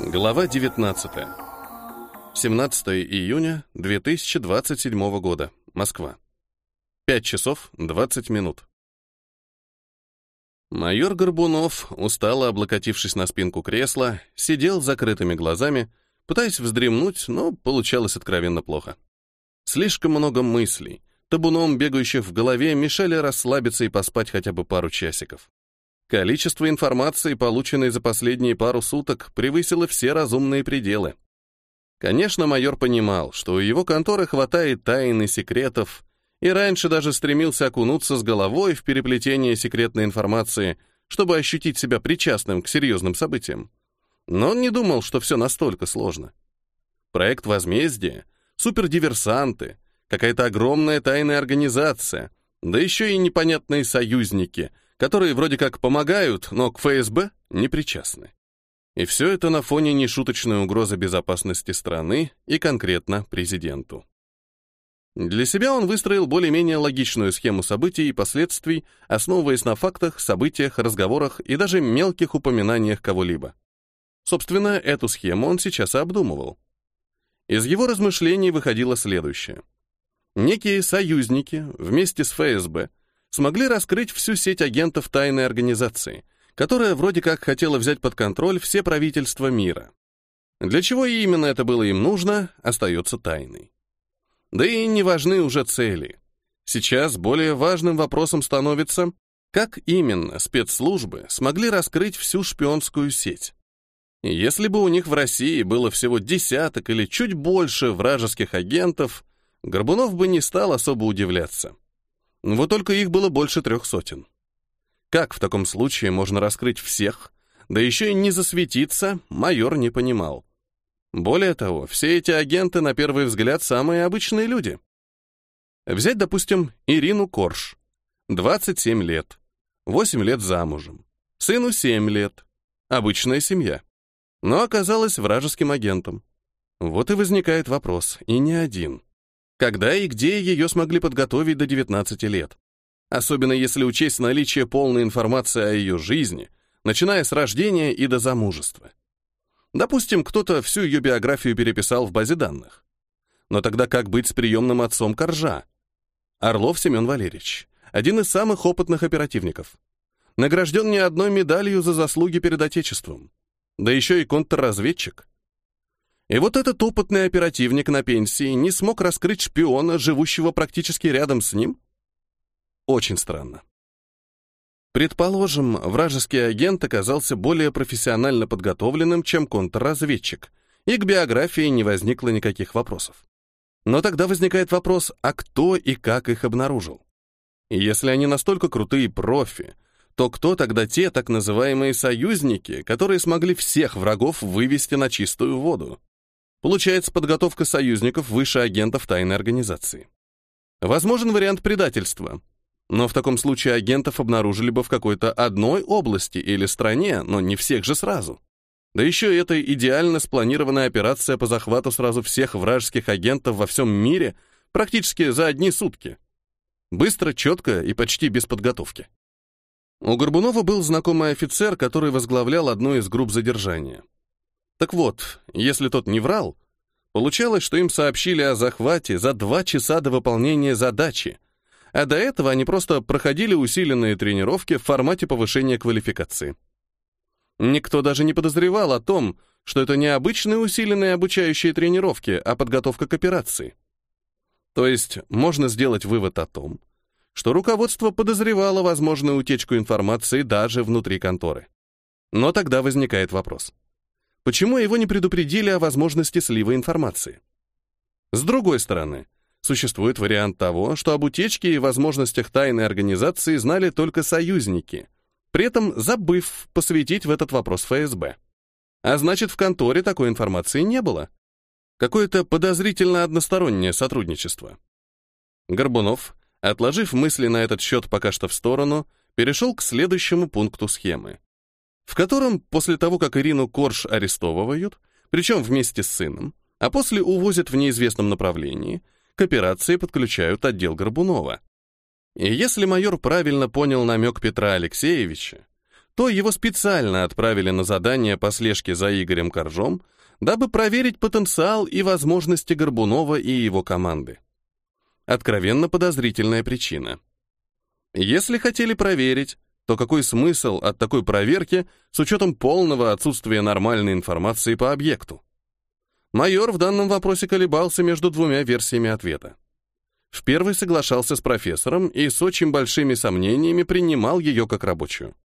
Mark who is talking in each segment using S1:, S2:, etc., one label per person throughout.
S1: Глава 19. 17 июня 2027 года. Москва. 5 часов 20 минут. Майор Горбунов, устало облокотившись на спинку кресла, сидел с закрытыми глазами, пытаясь вздремнуть, но получалось откровенно плохо. Слишком много мыслей, табуном бегающих в голове, мешали расслабиться и поспать хотя бы пару часиков. Количество информации, полученной за последние пару суток, превысило все разумные пределы. Конечно, майор понимал, что у его конторы хватает тайн и секретов, и раньше даже стремился окунуться с головой в переплетение секретной информации, чтобы ощутить себя причастным к серьезным событиям. Но он не думал, что все настолько сложно. Проект возмездия, супердиверсанты, какая-то огромная тайная организация, да еще и непонятные союзники — которые вроде как помогают, но к ФСБ не причастны. И все это на фоне нешуточной угрозы безопасности страны и конкретно президенту. Для себя он выстроил более-менее логичную схему событий и последствий, основываясь на фактах, событиях, разговорах и даже мелких упоминаниях кого-либо. Собственно, эту схему он сейчас и обдумывал. Из его размышлений выходило следующее. Некие союзники вместе с ФСБ смогли раскрыть всю сеть агентов тайной организации, которая вроде как хотела взять под контроль все правительства мира. Для чего именно это было им нужно, остается тайной. Да и не важны уже цели. Сейчас более важным вопросом становится, как именно спецслужбы смогли раскрыть всю шпионскую сеть. Если бы у них в России было всего десяток или чуть больше вражеских агентов, Горбунов бы не стал особо удивляться. Вот только их было больше трех сотен. Как в таком случае можно раскрыть всех, да еще и не засветиться, майор не понимал. Более того, все эти агенты, на первый взгляд, самые обычные люди. Взять, допустим, Ирину Корж. 27 лет. 8 лет замужем. Сыну 7 лет. Обычная семья. Но оказалась вражеским агентом. Вот и возникает вопрос, и не один. Когда и где ее смогли подготовить до 19 лет? Особенно если учесть наличие полной информации о ее жизни, начиная с рождения и до замужества. Допустим, кто-то всю ее биографию переписал в базе данных. Но тогда как быть с приемным отцом Коржа? Орлов Семен Валерьевич, один из самых опытных оперативников. Награжден не одной медалью за заслуги перед Отечеством. Да еще и контрразведчик. И вот этот опытный оперативник на пенсии не смог раскрыть шпиона, живущего практически рядом с ним? Очень странно. Предположим, вражеский агент оказался более профессионально подготовленным, чем контрразведчик, и к биографии не возникло никаких вопросов. Но тогда возникает вопрос, а кто и как их обнаружил? И если они настолько крутые профи, то кто тогда те так называемые союзники, которые смогли всех врагов вывести на чистую воду? Получается подготовка союзников выше агентов тайной организации. Возможен вариант предательства. Но в таком случае агентов обнаружили бы в какой-то одной области или стране, но не всех же сразу. Да еще это идеально спланированная операция по захвату сразу всех вражеских агентов во всем мире практически за одни сутки. Быстро, четко и почти без подготовки. У Горбунова был знакомый офицер, который возглавлял одну из групп задержания. Так вот, если тот не врал, получалось, что им сообщили о захвате за два часа до выполнения задачи, а до этого они просто проходили усиленные тренировки в формате повышения квалификации. Никто даже не подозревал о том, что это не обычные усиленные обучающие тренировки, а подготовка к операции. То есть можно сделать вывод о том, что руководство подозревало возможную утечку информации даже внутри конторы. Но тогда возникает вопрос. Почему его не предупредили о возможности слива информации? С другой стороны, существует вариант того, что об утечке и возможностях тайной организации знали только союзники, при этом забыв посвятить в этот вопрос ФСБ. А значит, в конторе такой информации не было. Какое-то подозрительно одностороннее сотрудничество. Горбунов, отложив мысли на этот счет пока что в сторону, перешел к следующему пункту схемы в котором после того, как Ирину Корж арестовывают, причем вместе с сыном, а после увозят в неизвестном направлении, к операции подключают отдел Горбунова. И если майор правильно понял намек Петра Алексеевича, то его специально отправили на задание по слежке за Игорем Коржом, дабы проверить потенциал и возможности Горбунова и его команды. Откровенно подозрительная причина. Если хотели проверить, то какой смысл от такой проверки с учетом полного отсутствия нормальной информации по объекту? Майор в данном вопросе колебался между двумя версиями ответа. В первой соглашался с профессором и с очень большими сомнениями принимал ее как рабочую.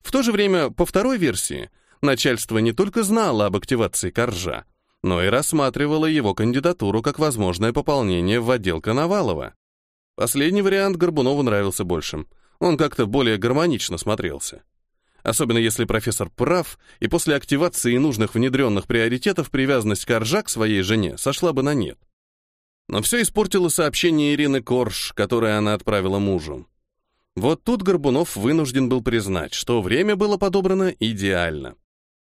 S1: В то же время, по второй версии, начальство не только знало об активации Коржа, но и рассматривало его кандидатуру как возможное пополнение в отдел Коновалова. Последний вариант Горбунову нравился больше. Он как-то более гармонично смотрелся. Особенно если профессор прав, и после активации нужных внедренных приоритетов привязанность Коржа к своей жене сошла бы на нет. Но все испортило сообщение Ирины Корж, которое она отправила мужу. Вот тут Горбунов вынужден был признать, что время было подобрано идеально.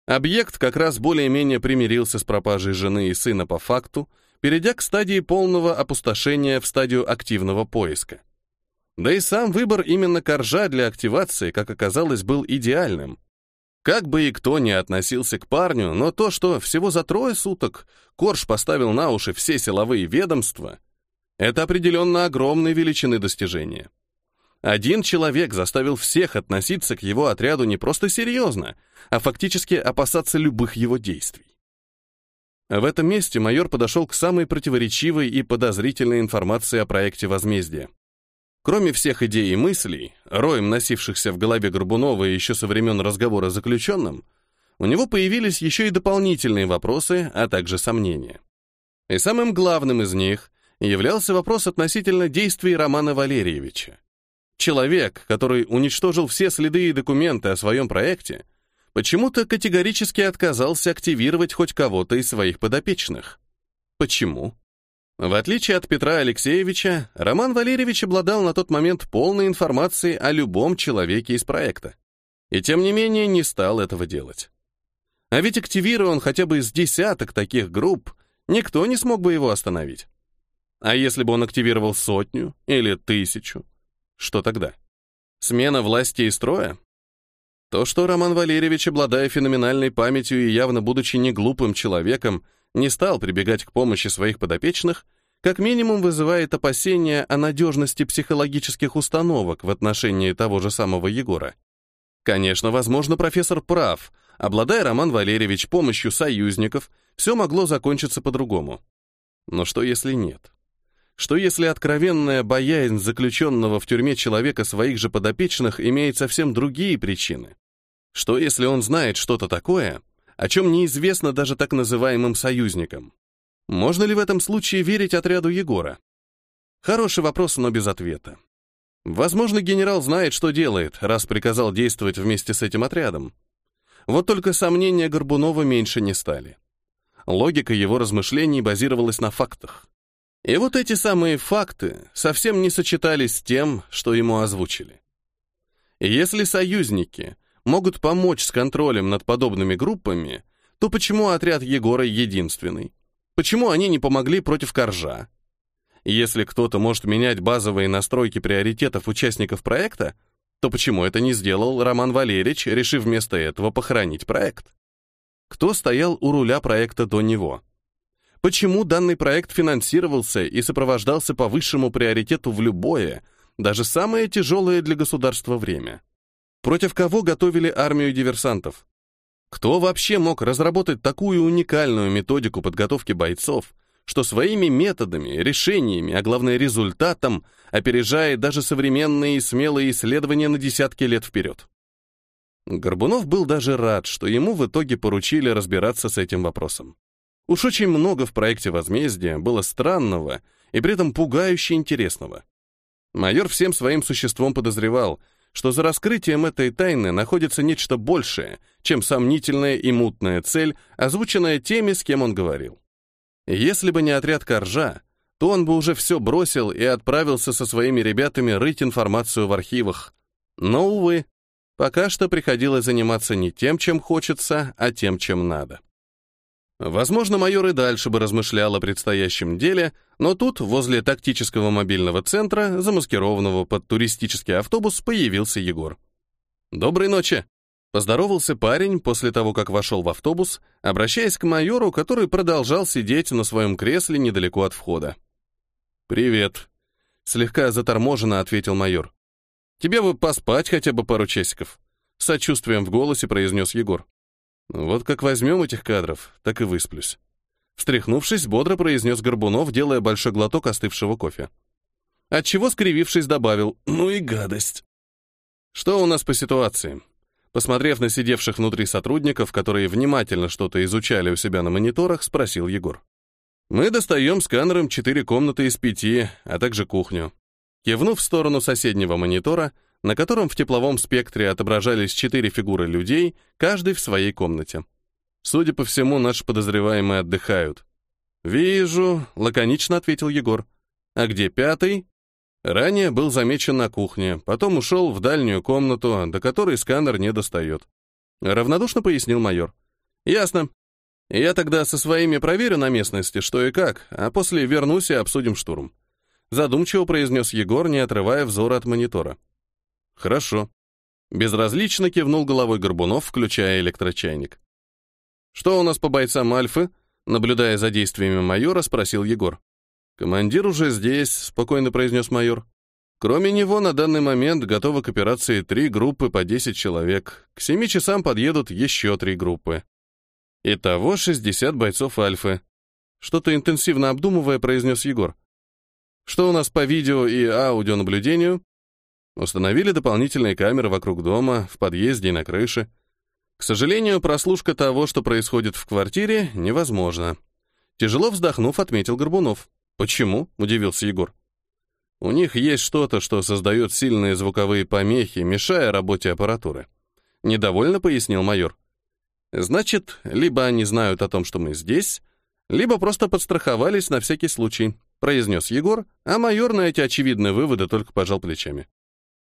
S1: Объект как раз более-менее примирился с пропажей жены и сына по факту, перейдя к стадии полного опустошения в стадию активного поиска. Да и сам выбор именно коржа для активации, как оказалось, был идеальным. Как бы и кто ни относился к парню, но то, что всего за трое суток Корж поставил на уши все силовые ведомства, это определенно огромной величины достижения. Один человек заставил всех относиться к его отряду не просто серьезно, а фактически опасаться любых его действий. В этом месте майор подошел к самой противоречивой и подозрительной информации о проекте возмездия. Кроме всех идей и мыслей, роем носившихся в голове Горбунова еще со времен разговора с заключенным, у него появились еще и дополнительные вопросы, а также сомнения. И самым главным из них являлся вопрос относительно действий Романа Валерьевича. Человек, который уничтожил все следы и документы о своем проекте, почему-то категорически отказался активировать хоть кого-то из своих подопечных. Почему? В отличие от Петра Алексеевича, Роман Валерьевич обладал на тот момент полной информацией о любом человеке из проекта. И тем не менее не стал этого делать. А ведь активируя он хотя бы из десяток таких групп, никто не смог бы его остановить. А если бы он активировал сотню или тысячу, что тогда? Смена власти и строя? То, что Роман Валерьевич, обладая феноменальной памятью и явно будучи не глупым человеком, не стал прибегать к помощи своих подопечных, как минимум вызывает опасения о надежности психологических установок в отношении того же самого Егора. Конечно, возможно, профессор прав. Обладая Роман Валерьевич помощью союзников, все могло закончиться по-другому. Но что если нет? что если откровенная боязнь заключенного в тюрьме человека своих же подопечных имеет совсем другие причины? Что если он знает что-то такое, о чем неизвестно даже так называемым союзникам? Можно ли в этом случае верить отряду Егора? Хороший вопрос, но без ответа. Возможно, генерал знает, что делает, раз приказал действовать вместе с этим отрядом. Вот только сомнения Горбунова меньше не стали. Логика его размышлений базировалась на фактах. И вот эти самые факты совсем не сочетались с тем, что ему озвучили. Если союзники могут помочь с контролем над подобными группами, то почему отряд Егора единственный? Почему они не помогли против Коржа? Если кто-то может менять базовые настройки приоритетов участников проекта, то почему это не сделал Роман Валерьевич, решив вместо этого похоронить проект? Кто стоял у руля проекта до него? почему данный проект финансировался и сопровождался по высшему приоритету в любое, даже самое тяжелое для государства время. Против кого готовили армию диверсантов? Кто вообще мог разработать такую уникальную методику подготовки бойцов, что своими методами, решениями, а главное результатом, опережает даже современные и смелые исследования на десятки лет вперед? Горбунов был даже рад, что ему в итоге поручили разбираться с этим вопросом. Уж очень много в проекте возмездия было странного и при этом пугающе интересного. Майор всем своим существом подозревал, что за раскрытием этой тайны находится нечто большее, чем сомнительная и мутная цель, озвученная теми, с кем он говорил. Если бы не отряд Коржа, то он бы уже все бросил и отправился со своими ребятами рыть информацию в архивах. Но, увы, пока что приходилось заниматься не тем, чем хочется, а тем, чем надо. Возможно, майор и дальше бы размышлял о предстоящем деле, но тут, возле тактического мобильного центра, замаскированного под туристический автобус, появился Егор. «Доброй ночи!» Поздоровался парень после того, как вошел в автобус, обращаясь к майору, который продолжал сидеть на своем кресле недалеко от входа. «Привет», — слегка заторможенно ответил майор. «Тебе бы поспать хотя бы пару часиков», — сочувствием в голосе произнес Егор. «Вот как возьмем этих кадров, так и высплюсь». Встряхнувшись, бодро произнес Горбунов, делая большой глоток остывшего кофе. Отчего, скривившись, добавил «Ну и гадость». «Что у нас по ситуации?» Посмотрев на сидевших внутри сотрудников, которые внимательно что-то изучали у себя на мониторах, спросил Егор. «Мы достаем сканером четыре комнаты из пяти, а также кухню». Кивнув в сторону соседнего монитора, на котором в тепловом спектре отображались четыре фигуры людей, каждый в своей комнате. Судя по всему, наши подозреваемые отдыхают. «Вижу», — лаконично ответил Егор. «А где пятый?» Ранее был замечен на кухне, потом ушел в дальнюю комнату, до которой сканер не достает. Равнодушно пояснил майор. «Ясно. Я тогда со своими проверю на местности, что и как, а после вернусь и обсудим штурм». Задумчиво произнес Егор, не отрывая взора от монитора. «Хорошо». Безразлично кивнул головой Горбунов, включая электрочайник. «Что у нас по бойцам Альфы?» Наблюдая за действиями майора, спросил Егор. «Командир уже здесь», — спокойно произнес майор. «Кроме него на данный момент готовы к операции три группы по 10 человек. К семи часам подъедут еще три группы. Итого 60 бойцов Альфы». Что-то интенсивно обдумывая, произнес Егор. «Что у нас по видео и аудионаблюдению?» Установили дополнительные камеры вокруг дома, в подъезде и на крыше. К сожалению, прослушка того, что происходит в квартире, невозможна. Тяжело вздохнув, отметил Горбунов. «Почему?» — удивился Егор. «У них есть что-то, что создает сильные звуковые помехи, мешая работе аппаратуры», — недовольно пояснил майор. «Значит, либо они знают о том, что мы здесь, либо просто подстраховались на всякий случай», — произнес Егор, а майор на эти очевидные выводы только пожал плечами.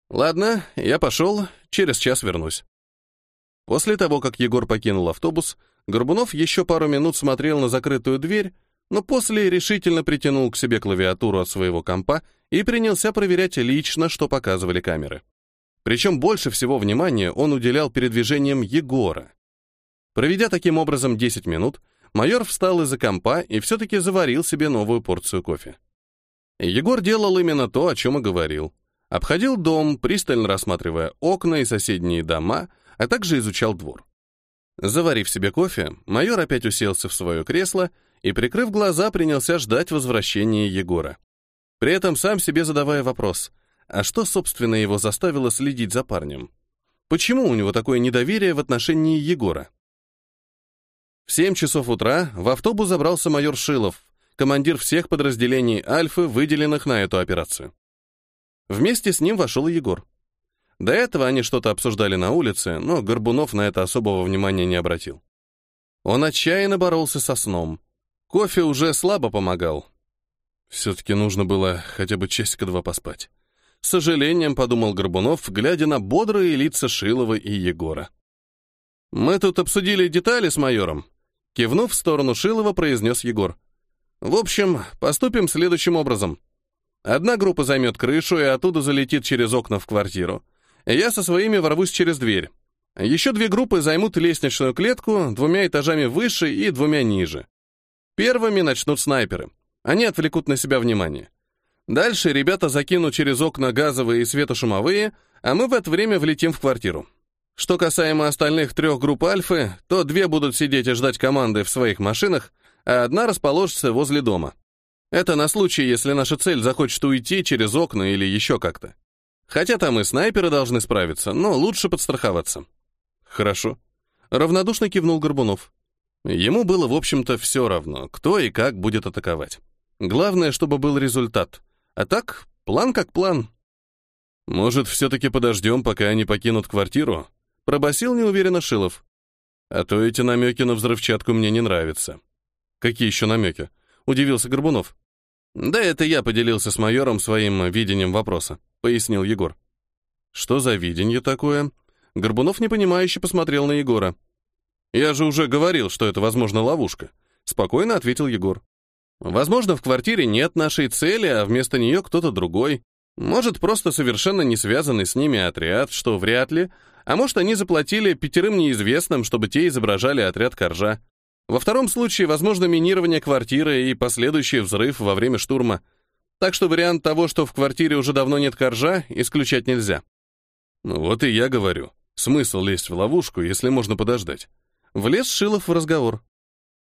S1: «Ладно, я пошел, через час вернусь». После того, как Егор покинул автобус, Горбунов еще пару минут смотрел на закрытую дверь, но после решительно притянул к себе клавиатуру от своего компа и принялся проверять лично, что показывали камеры. Причем больше всего внимания он уделял передвижениям Егора. Проведя таким образом 10 минут, майор встал из-за компа и все-таки заварил себе новую порцию кофе. Егор делал именно то, о чем и говорил. Обходил дом, пристально рассматривая окна и соседние дома, а также изучал двор. Заварив себе кофе, майор опять уселся в свое кресло и, прикрыв глаза, принялся ждать возвращения Егора. При этом сам себе задавая вопрос, а что, собственно, его заставило следить за парнем? Почему у него такое недоверие в отношении Егора? В 7 часов утра в автобус забрался майор Шилов, командир всех подразделений «Альфы», выделенных на эту операцию. Вместе с ним вошел Егор. До этого они что-то обсуждали на улице, но Горбунов на это особого внимания не обратил. Он отчаянно боролся со сном, Кофе уже слабо помогал. Все-таки нужно было хотя бы часика-два поспать. С сожалением подумал Горбунов, глядя на бодрые лица Шилова и Егора. «Мы тут обсудили детали с майором», — кивнув в сторону Шилова, произнес Егор. «В общем, поступим следующим образом. Одна группа займет крышу и оттуда залетит через окна в квартиру. Я со своими ворвусь через дверь. Еще две группы займут лестничную клетку двумя этажами выше и двумя ниже. Первыми начнут снайперы. Они отвлекут на себя внимание. Дальше ребята закинут через окна газовые и светошумовые, а мы в это время влетим в квартиру. Что касаемо остальных трех групп Альфы, то две будут сидеть и ждать команды в своих машинах, а одна расположится возле дома. Это на случай, если наша цель захочет уйти через окна или еще как-то. Хотя там и снайперы должны справиться, но лучше подстраховаться. Хорошо. Равнодушно кивнул Горбунов. Ему было, в общем-то, все равно, кто и как будет атаковать. Главное, чтобы был результат. А так, план как план. «Может, все-таки подождем, пока они покинут квартиру?» — пробасил неуверенно Шилов. «А то эти намеки на взрывчатку мне не нравятся». «Какие еще намеки?» — удивился Горбунов. «Да это я поделился с майором своим видением вопроса», — пояснил Егор. «Что за видение такое?» Горбунов непонимающе посмотрел на Егора. «Я же уже говорил, что это, возможно, ловушка», — спокойно ответил Егор. «Возможно, в квартире нет нашей цели, а вместо нее кто-то другой. Может, просто совершенно не связанный с ними отряд, что вряд ли, А может, они заплатили пятерым неизвестным, чтобы те изображали отряд коржа. Во втором случае, возможно, минирование квартиры и последующий взрыв во время штурма. Так что вариант того, что в квартире уже давно нет коржа, исключать нельзя. Ну вот и я говорю. Смысл лезть в ловушку, если можно подождать. Влез Шилов в разговор.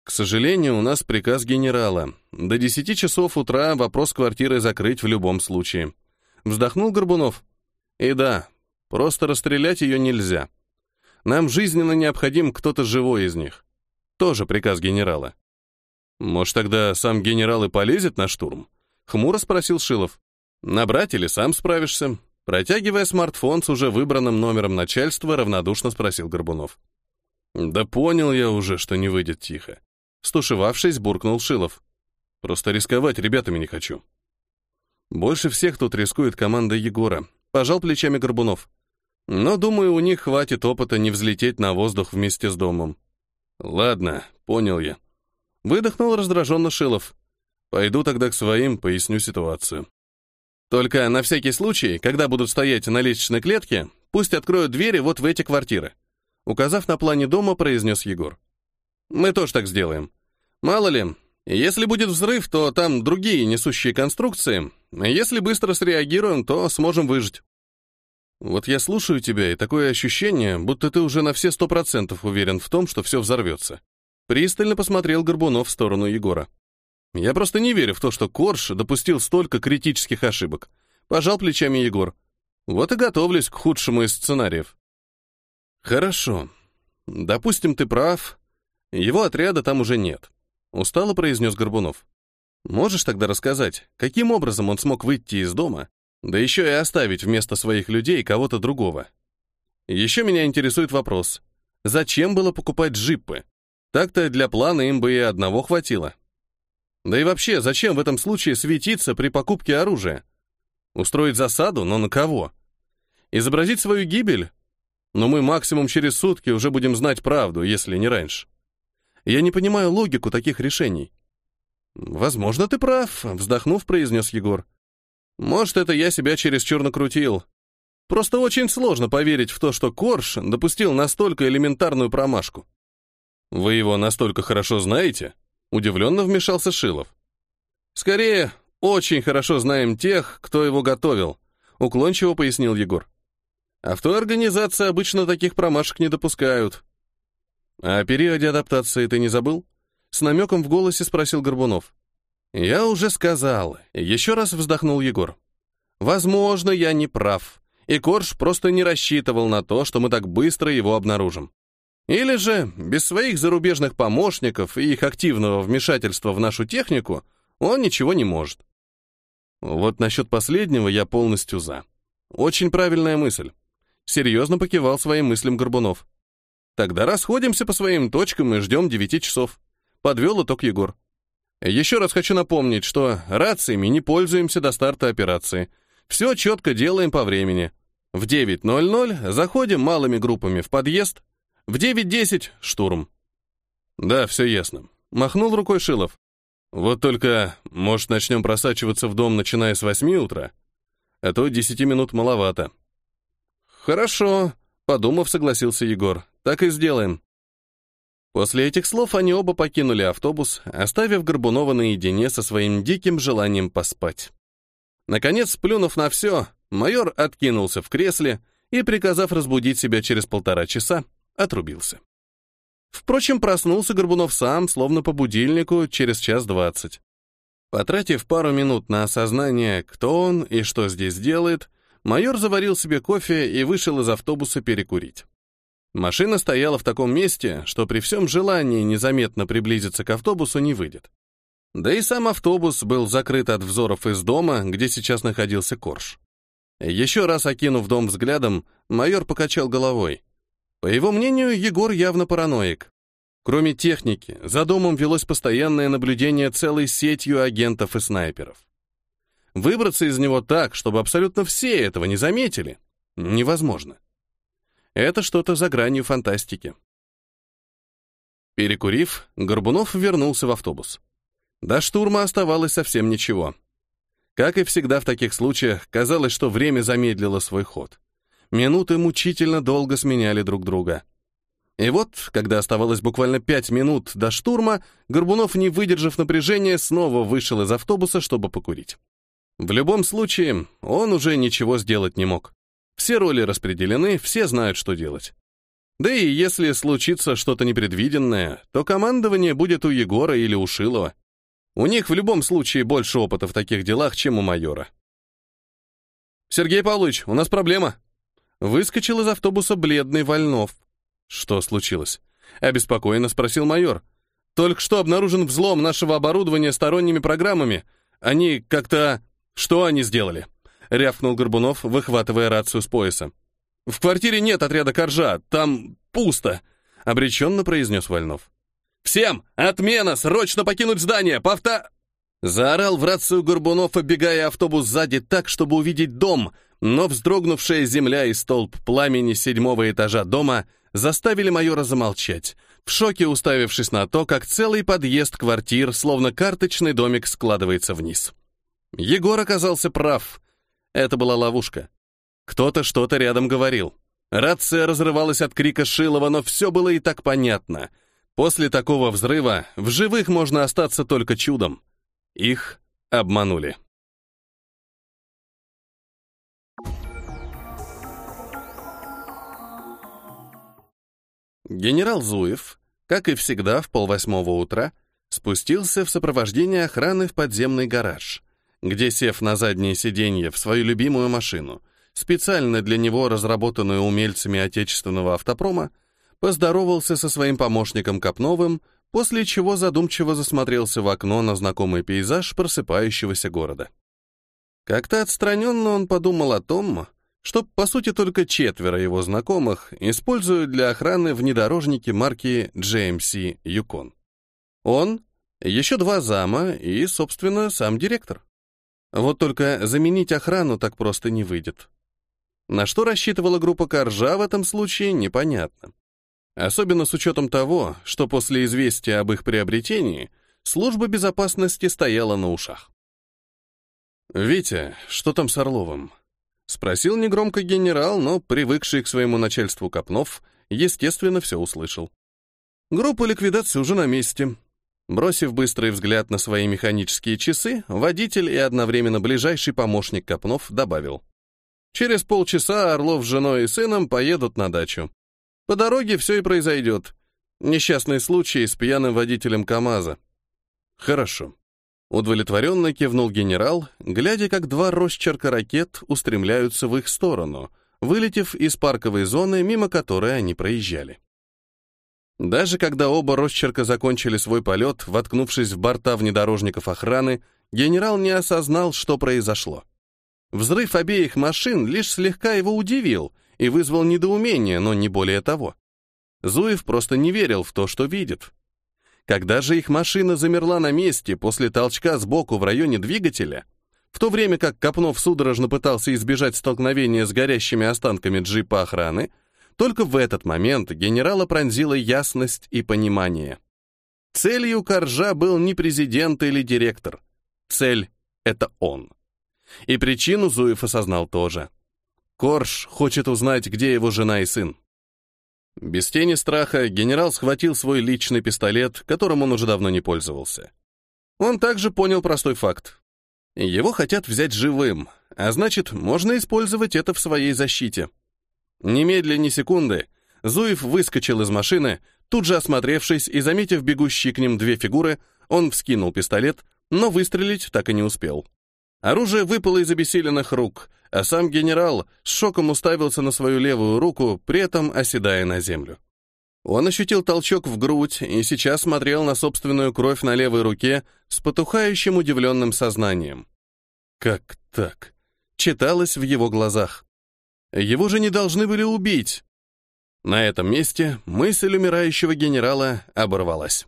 S1: К сожалению, у нас приказ генерала. До 10 часов утра вопрос квартиры закрыть в любом случае. Вздохнул Горбунов. И да, просто расстрелять ее нельзя. Нам жизненно необходим кто-то живой из них. Тоже приказ генерала. Может, тогда сам генерал и полезет на штурм? Хмуро спросил Шилов. Набрать или сам справишься? Протягивая смартфон с уже выбранным номером начальства, равнодушно спросил Горбунов. Да понял я уже, что не выйдет тихо. Стушевавшись, буркнул Шилов. Просто рисковать ребятами не хочу. Больше всех тут рискует команда Егора. Пожал плечами Горбунов. Но, думаю, у них хватит опыта не взлететь на воздух вместе с домом. Ладно, понял я. Выдохнул раздраженно Шилов. Пойду тогда к своим, поясню ситуацию. Только на всякий случай, когда будут стоять на лестничной клетке, пусть откроют двери вот в эти квартиры. Указав на плане дома, произнес Егор. Мы тоже так сделаем. Мало ли, если будет взрыв, то там другие несущие конструкции. Если быстро среагируем, то сможем выжить. Вот я слушаю тебя, и такое ощущение, будто ты уже на все сто процентов уверен в том, что все взорвется. Пристально посмотрел Горбунов в сторону Егора. Я просто не верю в то, что Корж допустил столько критических ошибок. Пожал плечами Егор. Вот и готовлюсь к худшему из сценариев. Хорошо. Допустим, ты прав. Его отряда там уже нет. Устало произнес Горбунов. Можешь тогда рассказать, каким образом он смог выйти из дома, да еще и оставить вместо своих людей кого-то другого? Еще меня интересует вопрос. Зачем было покупать джипы? Так-то для плана им бы и одного хватило. Да и вообще, зачем в этом случае светиться при покупке оружия? Устроить засаду, но на кого? Изобразить свою гибель? Но мы максимум через сутки уже будем знать правду, если не раньше. Я не понимаю логику таких решений. Возможно, ты прав, вздохнув, произнес Егор. Может, это я себя чересчур накрутил. Просто очень сложно поверить в то, что Корж допустил настолько элементарную промашку. Вы его настолько хорошо знаете? Удивленно вмешался Шилов. Скорее, очень хорошо знаем тех, кто его готовил, уклончиво пояснил Егор. А в той организации обычно таких промашек не допускают. «А о периоде адаптации ты не забыл?» С намеком в голосе спросил Горбунов. «Я уже сказал», — еще раз вздохнул Егор. «Возможно, я не прав, и Корж просто не рассчитывал на то, что мы так быстро его обнаружим. Или же, без своих зарубежных помощников и их активного вмешательства в нашу технику, он ничего не может». Вот насчет последнего я полностью за. Очень правильная мысль. Серьезно покивал своим мыслям Горбунов. Тогда расходимся по своим точкам и ждем 9 часов. Подвел итог Егор. Еще раз хочу напомнить, что рациями не пользуемся до старта операции. Все четко делаем по времени. В 9.00 заходим малыми группами в подъезд. В 9.10 — штурм. Да, все ясно. Махнул рукой Шилов. Вот только, может, начнем просачиваться в дом, начиная с 8 утра? А то 10 минут маловато. Хорошо, подумав, согласился Егор. Так и сделаем. После этих слов они оба покинули автобус, оставив Горбунова наедине со своим диким желанием поспать. Наконец, плюнув на все, майор откинулся в кресле и, приказав разбудить себя через полтора часа, отрубился. Впрочем, проснулся Горбунов сам, словно по будильнику, через час двадцать. Потратив пару минут на осознание, кто он и что здесь делает, майор заварил себе кофе и вышел из автобуса перекурить. Машина стояла в таком месте, что при всем желании незаметно приблизиться к автобусу не выйдет. Да и сам автобус был закрыт от взоров из дома, где сейчас находился Корж. Еще раз окинув дом взглядом, майор покачал головой. По его мнению, Егор явно параноик. Кроме техники, за домом велось постоянное наблюдение целой сетью агентов и снайперов. Выбраться из него так, чтобы абсолютно все этого не заметили, невозможно. Это что-то за гранью фантастики. Перекурив, Горбунов вернулся в автобус. До штурма оставалось совсем ничего. Как и всегда в таких случаях, казалось, что время замедлило свой ход. минуты мучительно долго сменяли друг друга. И вот, когда оставалось буквально пять минут до штурма, Горбунов, не выдержав напряжения, снова вышел из автобуса, чтобы покурить. В любом случае, он уже ничего сделать не мог. Все роли распределены, все знают, что делать. Да и если случится что-то непредвиденное, то командование будет у Егора или у Шилова. У них в любом случае больше опыта в таких делах, чем у майора. «Сергей Павлович, у нас проблема!» Выскочил из автобуса бледный Вольнов. «Что случилось?» — обеспокоенно спросил майор. «Только что обнаружен взлом нашего оборудования сторонними программами. Они как-то... Что они сделали?» — рявкнул Горбунов, выхватывая рацию с пояса. «В квартире нет отряда Коржа, там пусто», — обреченно произнес Вольнов. «Всем! Отмена! Срочно покинуть здание! Повта...» Заорал в рацию Горбунов, оббегая автобус сзади так, чтобы увидеть дом, но вздрогнувшая земля и столб пламени седьмого этажа дома заставили майора замолчать, в шоке уставившись на то, как целый подъезд квартир, словно карточный домик, складывается вниз. Егор оказался прав. Это была ловушка. Кто-то что-то рядом говорил. Рация разрывалась от крика Шилова, но все было и так понятно. После такого взрыва в живых можно остаться только чудом. Их обманули. Генерал Зуев, как и всегда в полвосьмого утра, спустился в сопровождении охраны в подземный гараж, где, сев на заднее сиденье в свою любимую машину, специально для него разработанную умельцами отечественного автопрома, поздоровался со своим помощником Копновым, после чего задумчиво засмотрелся в окно на знакомый пейзаж просыпающегося города. Как-то отстраненно он подумал о том, что, по сути, только четверо его знакомых используют для охраны внедорожники марки GMC Yukon. Он, еще два зама и, собственно, сам директор. Вот только заменить охрану так просто не выйдет. На что рассчитывала группа Коржа в этом случае, непонятно. Особенно с учетом того, что после известия об их приобретении служба безопасности стояла на ушах. «Витя, что там с Орловым?» Спросил негромко генерал, но, привыкший к своему начальству Копнов, естественно, все услышал. Группа ликвидации уже на месте. Бросив быстрый взгляд на свои механические часы, водитель и одновременно ближайший помощник Копнов добавил. Через полчаса Орлов с женой и сыном поедут на дачу. По дороге все и произойдет. Несчастный случай с пьяным водителем КамАЗа. Хорошо. Удовлетворенно кивнул генерал, глядя, как два росчерка ракет устремляются в их сторону, вылетев из парковой зоны, мимо которой они проезжали. Даже когда оба росчерка закончили свой полет, воткнувшись в борта внедорожников охраны, генерал не осознал, что произошло. Взрыв обеих машин лишь слегка его удивил и вызвал недоумение, но не более того. Зуев просто не верил в то, что видит. Когда же их машина замерла на месте после толчка сбоку в районе двигателя, в то время как Копнов судорожно пытался избежать столкновения с горящими останками джипа охраны, только в этот момент генерала пронзила ясность и понимание. Целью Коржа был не президент или директор. Цель — это он. И причину Зуев осознал тоже. Корж хочет узнать, где его жена и сын. Без тени страха генерал схватил свой личный пистолет, которым он уже давно не пользовался. Он также понял простой факт. Его хотят взять живым, а значит, можно использовать это в своей защите. Немедленно ни секунды, Зуев выскочил из машины, тут же осмотревшись и заметив бегущие к ним две фигуры, он вскинул пистолет, но выстрелить так и не успел. Оружие выпало из обессиленных рук, а сам генерал с шоком уставился на свою левую руку, при этом оседая на землю. Он ощутил толчок в грудь и сейчас смотрел на собственную кровь на левой руке с потухающим удивленным сознанием. Как так? Читалось в его глазах. Его же не должны были убить. На этом месте мысль умирающего генерала оборвалась.